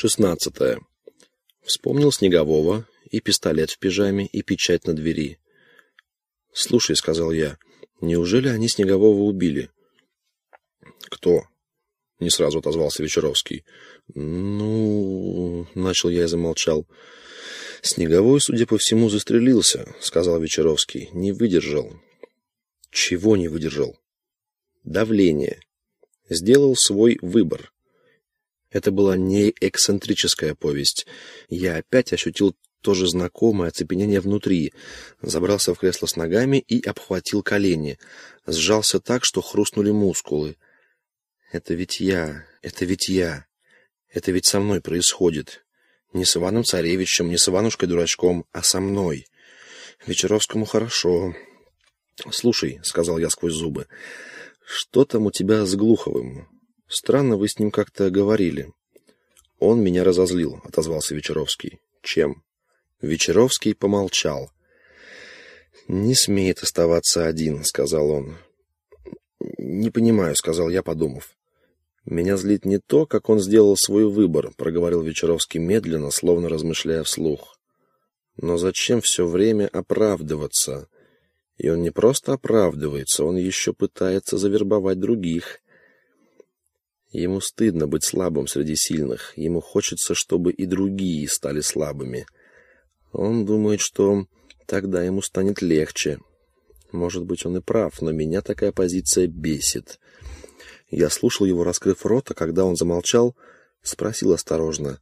Шестнадцатое. Вспомнил Снегового и пистолет в пижаме, и печать на двери. «Слушай», — сказал я, — «неужели они Снегового убили?» «Кто?» — не сразу отозвался Вечеровский. «Ну...» — начал я и замолчал. «Снеговой, судя по всему, застрелился», — сказал Вечеровский. «Не выдержал». «Чего не выдержал?» «Давление. Сделал свой выбор». Это была не эксцентрическая повесть. Я опять ощутил то же знакомое оцепенение внутри. Забрался в кресло с ногами и обхватил колени. Сжался так, что хрустнули мускулы. Это ведь я, это ведь я. Это ведь со мной происходит. Не с Иваном Царевичем, не с Иванушкой-дурачком, а со мной. Вечеровскому хорошо. «Слушай», — сказал я сквозь зубы, — «что там у тебя с Глуховым? Странно вы с ним как-то говорили». «Он меня разозлил», — отозвался Вечеровский. «Чем?» Вечеровский помолчал. «Не смеет оставаться один», — сказал он. «Не понимаю», — сказал я, подумав. «Меня злит не то, как он сделал свой выбор», — проговорил Вечеровский медленно, словно размышляя вслух. «Но зачем все время оправдываться?» И он не просто оправдывается, он еще пытается завербовать других. Ему стыдно быть слабым среди сильных, ему хочется, чтобы и другие стали слабыми — он думает, что тогда ему станет легче. Может быть, он и прав, но меня такая позиция бесит. Я слушал его, раскрыв рот, а когда он замолчал, спросил осторожно.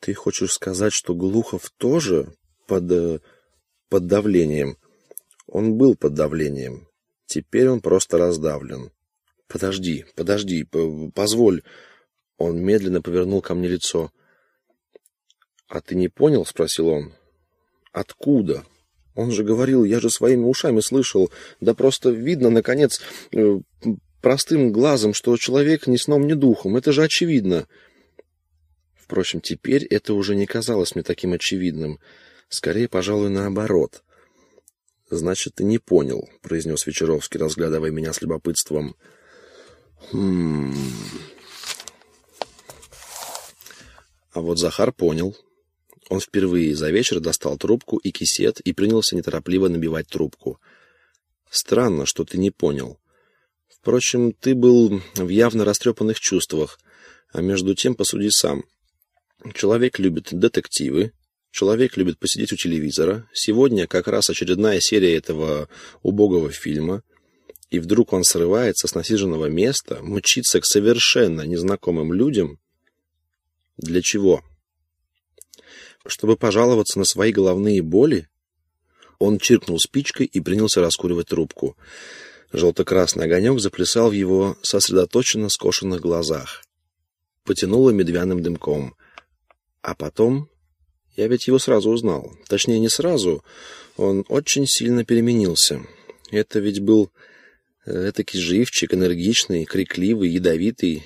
«Ты хочешь сказать, что Глухов тоже под... Э, под давлением?» Он был под давлением. Теперь он просто раздавлен. «Подожди, подожди, позволь...» Он медленно повернул ко мне лицо. «А ты не понял?» — спросил он. «Откуда?» Он же говорил, я же своими ушами слышал. Да просто видно, наконец, э, простым глазом, что человек ни сном, ни духом. Это же очевидно. Впрочем, теперь это уже не казалось мне таким очевидным. Скорее, пожалуй, наоборот. «Значит, ты не понял», — произнес Вечеровский, разглядывая меня с любопытством. А вот Захар понял. Он впервые за вечер достал трубку и кисет и принялся неторопливо набивать трубку. «Странно, что ты не понял. Впрочем, ты был в явно растрепанных чувствах, а между тем посуди сам. Человек любит детективы, человек любит посидеть у телевизора. Сегодня как раз очередная серия этого убогого фильма, и вдруг он срывается с насиженного места, мчится к совершенно незнакомым людям. Для чего?» Чтобы пожаловаться на свои головные боли, он чиркнул спичкой и принялся раскуривать трубку. Желто-красный огонек заплясал в его сосредоточенно скошенных глазах. Потянуло медвяным дымком. А потом... Я ведь его сразу узнал. Точнее, не сразу. Он очень сильно переменился. Это ведь был этакий живчик, энергичный, крикливый, ядовитый.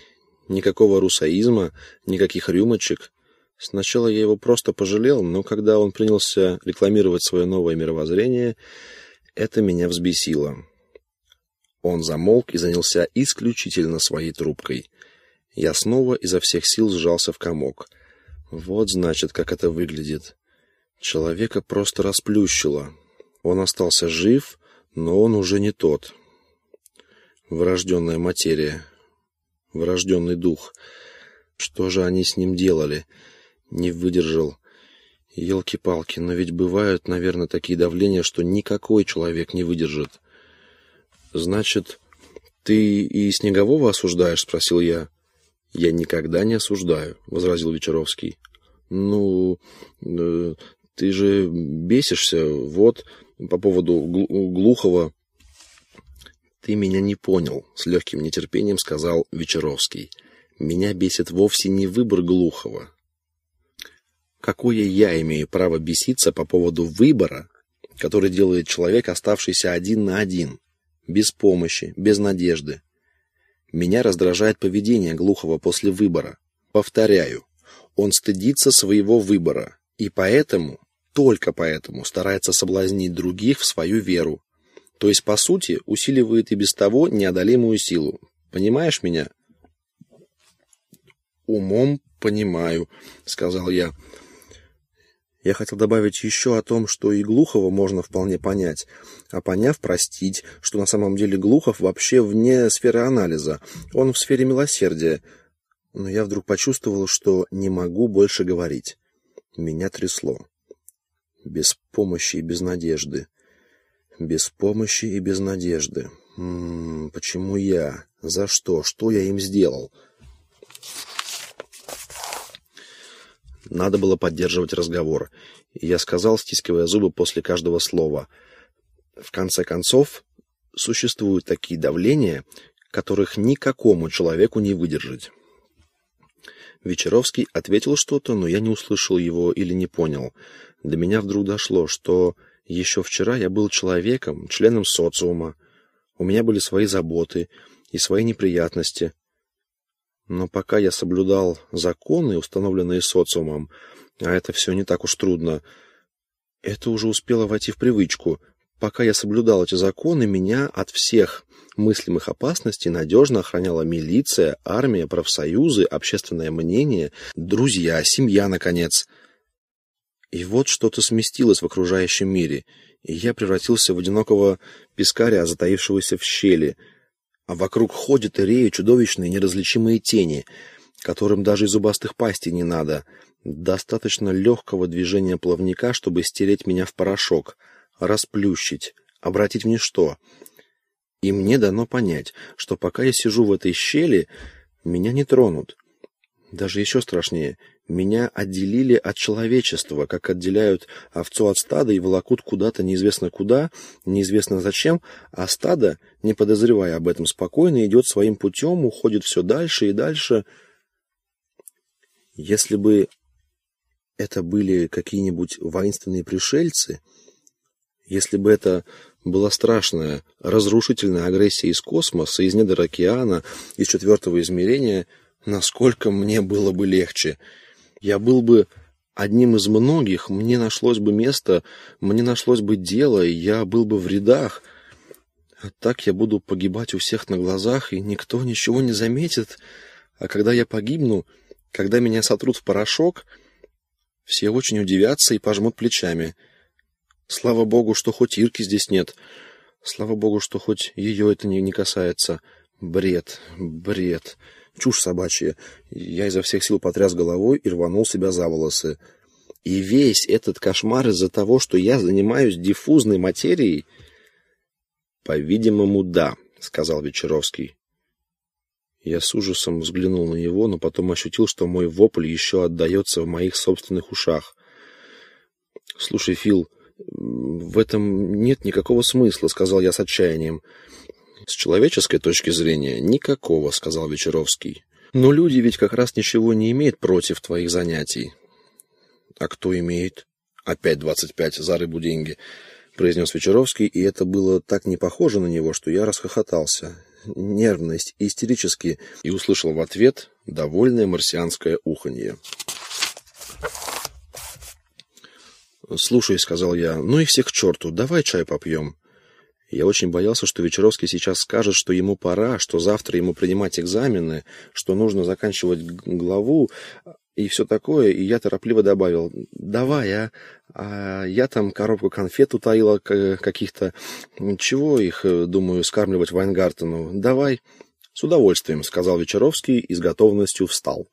Никакого русаизма, никаких рюмочек. Сначала я его просто пожалел, но когда он принялся рекламировать свое новое мировоззрение, это меня взбесило. Он замолк и занялся исключительно своей трубкой. Я снова изо всех сил сжался в комок. Вот, значит, как это выглядит. Человека просто расплющило. Он остался жив, но он уже не тот. Врожденная материя. Врожденный дух. Что же они с ним делали? — не выдержал. Елки-палки, но ведь бывают, наверное, такие давления, что никакой человек не выдержит. Значит, ты и Снегового осуждаешь, спросил я. Я никогда не осуждаю, возразил Вечеровский. Ну, э, ты же бесишься, вот, по поводу Глухова. Ты меня не понял, с легким нетерпением сказал Вечеровский. Меня бесит вовсе не выбор Глухова, Какое я имею право беситься по поводу выбора, который делает человек, оставшийся один на один, без помощи, без надежды? Меня раздражает поведение Глухова после выбора. Повторяю, он стыдится своего выбора, и поэтому, только поэтому, старается соблазнить других в свою веру. То есть, по сути, усиливает и без того неодолимую силу. Понимаешь меня? Умом понимаю», — сказал я. Я хотел добавить еще о том, что и Глухова можно вполне понять, а поняв, простить, что на самом деле Глухов вообще вне сферы анализа, он в сфере милосердия. Но я вдруг почувствовал, что не могу больше говорить. Меня трясло. Без помощи и без надежды. Без помощи и без надежды. М -м, почему я? За что? Что я им сделал? Надо было поддерживать разговор. И я сказал, стискивая зубы после каждого слова. В конце концов, существуют такие давления, которых никакому человеку не выдержать. Вечеровский ответил что-то, но я не услышал его или не понял. До меня вдруг дошло, что еще вчера я был человеком, членом социума. У меня были свои заботы и свои неприятности. Но пока я соблюдал законы, установленные социумом, а это все не так уж трудно, это уже успело войти в привычку. Пока я соблюдал эти законы, меня от всех мыслимых опасностей надежно охраняла милиция, армия, профсоюзы, общественное мнение, друзья, семья, наконец. И вот что-то сместилось в окружающем мире, и я превратился в одинокого пескаря, затаившегося в щели — а вокруг ходят и реют чудовищные неразличимые тени, которым даже и зубастых пастей не надо. Достаточно легкого движения плавника, чтобы стереть меня в порошок, расплющить, обратить в ничто. И мне дано понять, что пока я сижу в этой щели, меня не тронут. Даже еще страшнее, меня отделили от человечества, как отделяют овцу от стада и волокут куда-то неизвестно куда, неизвестно зачем, а стадо, не подозревая об этом спокойно, идет своим путем, уходит все дальше и дальше. Если бы это были какие-нибудь воинственные пришельцы, если бы это была страшная, разрушительная агрессия из космоса, из недр океана, из четвертого измерения, насколько мне было бы легче — я был бы одним из многих, мне нашлось бы место, мне нашлось бы дело, я был бы в рядах. А так я буду погибать у всех на глазах, и никто ничего не заметит. А когда я погибну, когда меня сотрут в порошок, все очень удивятся и пожмут плечами. Слава богу, что хоть Ирки здесь нет. Слава богу, что хоть ее это не, не касается. Бред, бред. Чушь собачья. Я изо всех сил потряс головой и рванул себя за волосы. И весь этот кошмар из-за того, что я занимаюсь диффузной материей? По-видимому, да, сказал Вечеровский. Я с ужасом взглянул на него, но потом ощутил, что мой вопль еще отдается в моих собственных ушах. Слушай, Фил, в этом нет никакого смысла, сказал я с отчаянием. С человеческой точки зрения никакого, сказал Вечеровский. Но люди ведь как раз ничего не имеют против твоих занятий. А кто имеет? Опять двадцать пять за рыбу деньги, произнес Вечеровский, и это было так не похоже на него, что я расхохотался. Нервность, истерически, и услышал в ответ довольное марсианское уханье. «Слушай», — сказал я, — «ну и всех к черту, давай чай попьем». Я очень боялся, что Вечеровский сейчас скажет, что ему пора, что завтра ему принимать экзамены, что нужно заканчивать главу и все такое. И я торопливо добавил, давай, а, а я там коробку конфет утаила каких-то. Чего их, думаю, скармливать Вайнгартену? Давай. С удовольствием, сказал Вечеровский и с готовностью встал.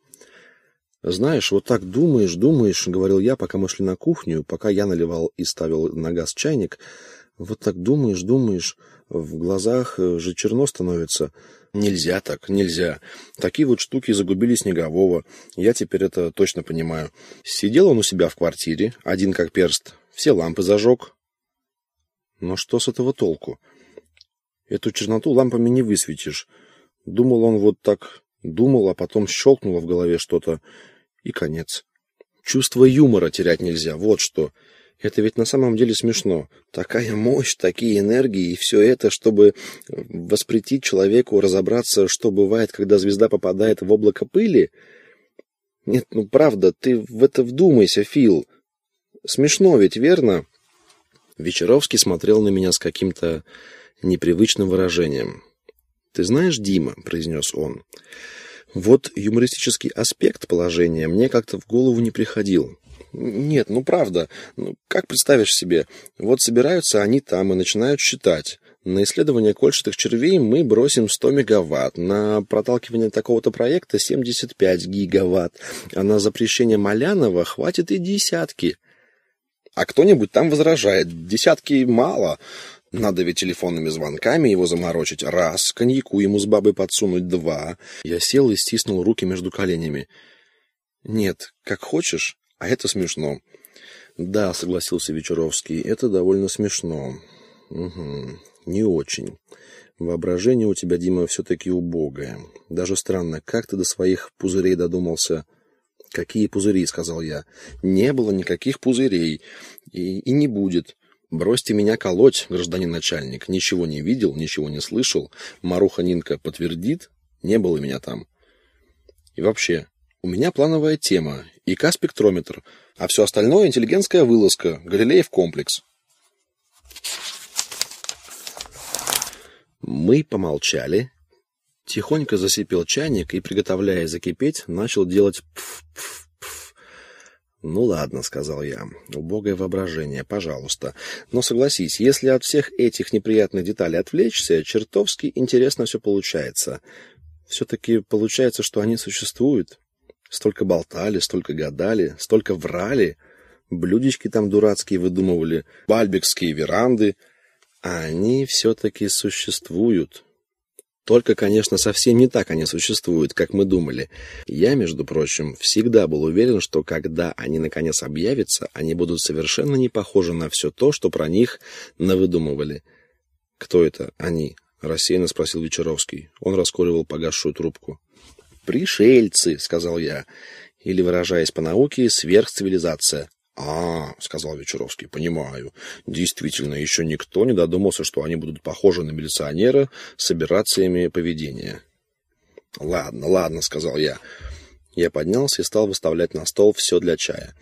«Знаешь, вот так думаешь, думаешь», — говорил я, пока мы шли на кухню, пока я наливал и ставил на газ чайник, — вот так думаешь, думаешь, в глазах э, же черно становится. Нельзя так, нельзя. Такие вот штуки загубили Снегового. Я теперь это точно понимаю. Сидел он у себя в квартире, один как перст, все лампы зажег. Но что с этого толку? Эту черноту лампами не высветишь. Думал он вот так, думал, а потом щелкнуло в голове что-то, и конец. Чувство юмора терять нельзя, вот что. Это ведь на самом деле смешно. Такая мощь, такие энергии и все это, чтобы воспретить человеку разобраться, что бывает, когда звезда попадает в облако пыли. Нет, ну правда, ты в это вдумайся, Фил. Смешно ведь, верно? Вечеровский смотрел на меня с каким-то непривычным выражением. «Ты знаешь, Дима», — произнес он, — Вот юмористический аспект положения мне как-то в голову не приходил. Нет, ну правда. Ну, как представишь себе? Вот собираются они там и начинают считать. На исследование кольчатых червей мы бросим 100 мегаватт, на проталкивание такого-то проекта 75 гигаватт, а на запрещение Малянова хватит и десятки. А кто-нибудь там возражает, десятки мало. Надо ведь телефонными звонками его заморочить. Раз, коньяку ему с бабой подсунуть. Два. Я сел и стиснул руки между коленями. Нет, как хочешь, а это смешно. Да, согласился Вечеровский, это довольно смешно. Угу, не очень. Воображение у тебя, Дима, все-таки убогое. Даже странно, как ты до своих пузырей додумался? Какие пузыри, сказал я. Не было никаких пузырей. И, и не будет. Бросьте меня колоть, гражданин начальник. Ничего не видел, ничего не слышал. Маруха Нинка подтвердит, не было меня там. И вообще, у меня плановая тема, ИК-спектрометр, а все остальное интеллигентская вылазка, Галилеев комплекс. Мы помолчали. Тихонько засипел чайник и, приготовляя закипеть, начал делать пф-пф-пф. «Ну ладно», — сказал я, — «убогое воображение, пожалуйста. Но согласись, если от всех этих неприятных деталей отвлечься, чертовски интересно все получается. Все-таки получается, что они существуют. Столько болтали, столько гадали, столько врали, блюдечки там дурацкие выдумывали, бальбекские веранды, а они все-таки существуют. Только, конечно, совсем не так они существуют, как мы думали. Я, между прочим, всегда был уверен, что когда они наконец объявятся, они будут совершенно не похожи на все то, что про них навыдумывали. «Кто это они?» — рассеянно спросил Вечеровский. Он раскуривал погасшую трубку. «Пришельцы», — сказал я. Или, выражаясь по науке, сверхцивилизация. «А, — сказал Вечеровский, — понимаю. Действительно, еще никто не додумался, что они будут похожи на милиционера с операциями поведения». «Ладно, ладно», — сказал я. Я поднялся и стал выставлять на стол все для чая.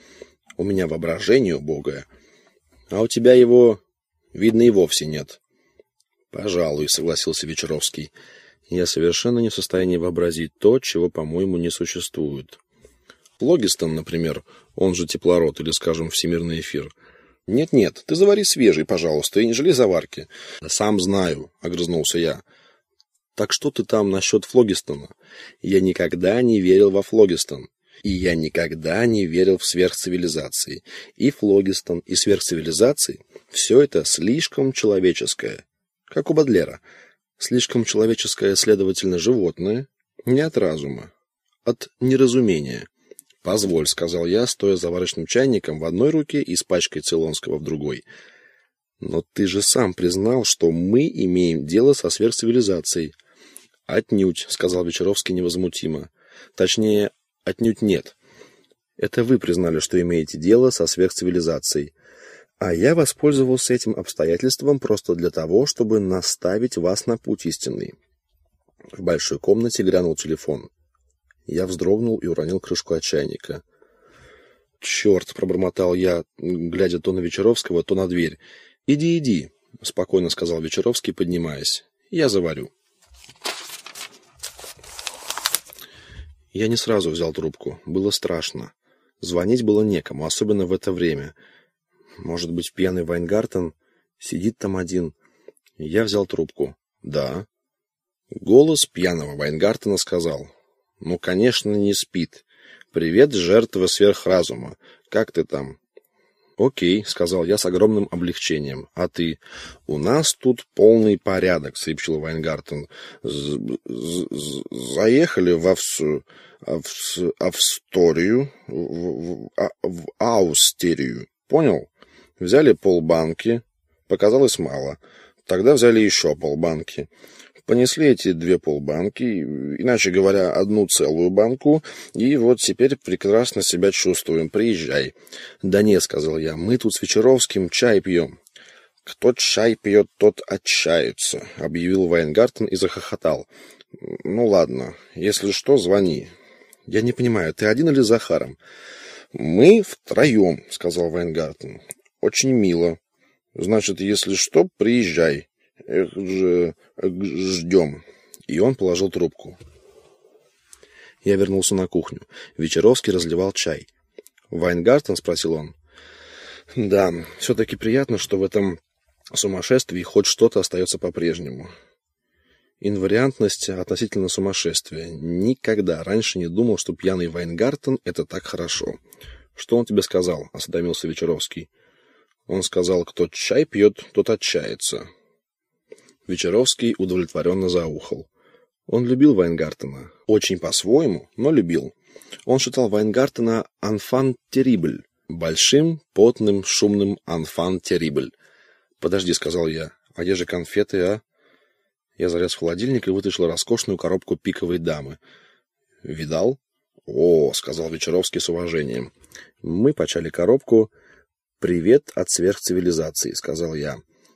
«У меня воображение убогое, а у тебя его, видно, и вовсе нет». «Пожалуй», — согласился Вечеровский. Я совершенно не в состоянии вообразить то, чего, по-моему, не существует. Логистон, например, он же теплород или, скажем, всемирный эфир. Нет-нет, ты завари свежий, пожалуйста, и не жалей заварки. Сам знаю, огрызнулся я. Так что ты там насчет Флогистона? Я никогда не верил во Флогистон. И я никогда не верил в сверхцивилизации. И Флогистон, и сверхцивилизации – все это слишком человеческое. Как у Бадлера – Слишком человеческое, следовательно, животное, не от разума, от неразумения. «Позволь», — сказал я, стоя заварочным чайником в одной руке и с пачкой Цейлонского в другой. «Но ты же сам признал, что мы имеем дело со сверхцивилизацией». «Отнюдь», — сказал Вечеровский невозмутимо. «Точнее, отнюдь нет. Это вы признали, что имеете дело со сверхцивилизацией. А я воспользовался этим обстоятельством просто для того, чтобы наставить вас на путь истинный. В большой комнате грянул телефон. Я вздрогнул и уронил крышку от чайника. «Черт!» — пробормотал я, глядя то на Вечеровского, то на дверь. «Иди, иди!» — спокойно сказал Вечеровский, поднимаясь. «Я заварю». Я не сразу взял трубку. Было страшно. Звонить было некому, особенно в это время — может быть, пьяный Вайнгартен сидит там один. Я взял трубку. Да. Голос пьяного Вайнгартена сказал. Ну, конечно, не спит. Привет, жертва сверхразума. Как ты там? «Окей», — сказал я с огромным облегчением. «А ты?» «У нас тут полный порядок», — сообщил Вайнгартен. «Заехали в, Авс... Авс... Австорию, в, в, а, в Аустерию. Понял?» Взяли полбанки, показалось мало. Тогда взяли еще полбанки. Понесли эти две полбанки, иначе говоря, одну целую банку, и вот теперь прекрасно себя чувствуем. Приезжай. Да не, сказал я, мы тут с Вечеровским чай пьем. Кто чай пьет, тот отчается, объявил Вайнгартен и захохотал. Ну ладно, если что, звони. Я не понимаю, ты один или с Захаром? Мы втроем, сказал Вайнгартен. Очень мило. Значит, если что, приезжай. Эх, же, ждем. И он положил трубку. Я вернулся на кухню. Вечеровский разливал чай. «Вайнгартен?» — спросил он. «Да, все-таки приятно, что в этом сумасшествии хоть что-то остается по-прежнему. Инвариантность относительно сумасшествия. Никогда раньше не думал, что пьяный Вайнгартен — это так хорошо. Что он тебе сказал?» — осведомился Вечеровский. Он сказал, кто чай пьет, тот отчается. Вечеровский удовлетворенно заухал. Он любил Вайнгартена. Очень по-своему, но любил. Он считал Вайнгартена «анфан террибль», большим, потным, шумным «анфан террибль». «Подожди», — сказал я, — «а где же конфеты, а?» Я залез в холодильник и вытащил роскошную коробку пиковой дамы. «Видал?» «О», — сказал Вечеровский с уважением. Мы почали коробку. «Привет от сверхцивилизации», — сказал я.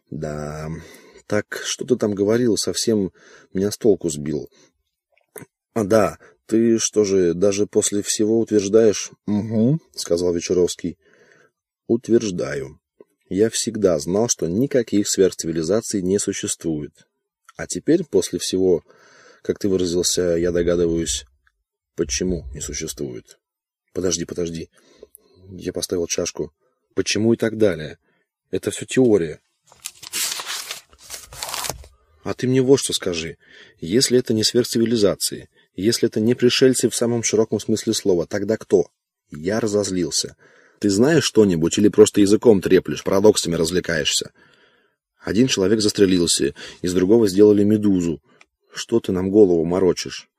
«Да, так что ты там говорил, совсем меня с толку сбил». «А, да, ты что же, даже после всего утверждаешь?» «Угу», — сказал Вечеровский. «Утверждаю. Я всегда знал, что никаких сверхцивилизаций не существует. А теперь, после всего, как ты выразился, я догадываюсь, почему не существует. Подожди, подожди. Я поставил чашку. Почему и так далее. Это все теория. А ты мне вот что скажи. Если это не сверхцивилизации, если это не пришельцы в самом широком смысле слова, тогда кто? Я разозлился. Ты знаешь что-нибудь или просто языком треплешь, парадоксами развлекаешься? Один человек застрелился, из другого сделали медузу. Что ты нам голову морочишь?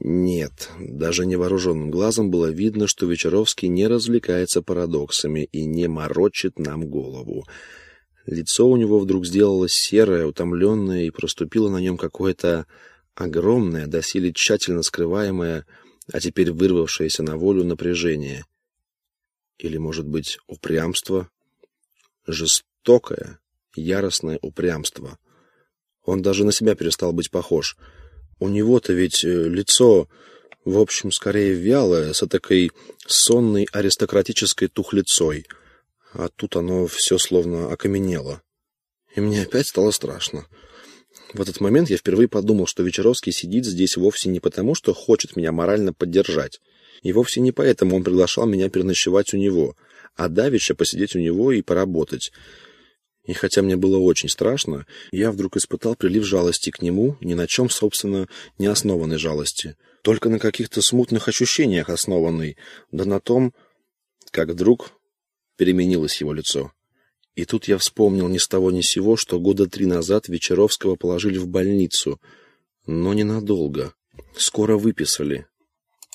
Нет, даже невооруженным глазом было видно, что Вечеровский не развлекается парадоксами и не морочит нам голову. Лицо у него вдруг сделалось серое, утомленное, и проступило на нем какое-то огромное, доселе тщательно скрываемое, а теперь вырвавшееся на волю напряжение. Или, может быть, упрямство? Жестокое, яростное упрямство. Он даже на себя перестал быть похож — у него-то ведь э, лицо, в общем, скорее вялое, с такой сонной аристократической тухлицой. А тут оно все словно окаменело. И мне опять стало страшно. В этот момент я впервые подумал, что Вечеровский сидит здесь вовсе не потому, что хочет меня морально поддержать. И вовсе не поэтому он приглашал меня переночевать у него, а давеча посидеть у него и поработать. И хотя мне было очень страшно, я вдруг испытал прилив жалости к нему, ни на чем, собственно, не основанной жалости, только на каких-то смутных ощущениях основанной, да на том, как вдруг переменилось его лицо. И тут я вспомнил ни с того ни с сего, что года три назад Вечеровского положили в больницу, но ненадолго. Скоро выписали,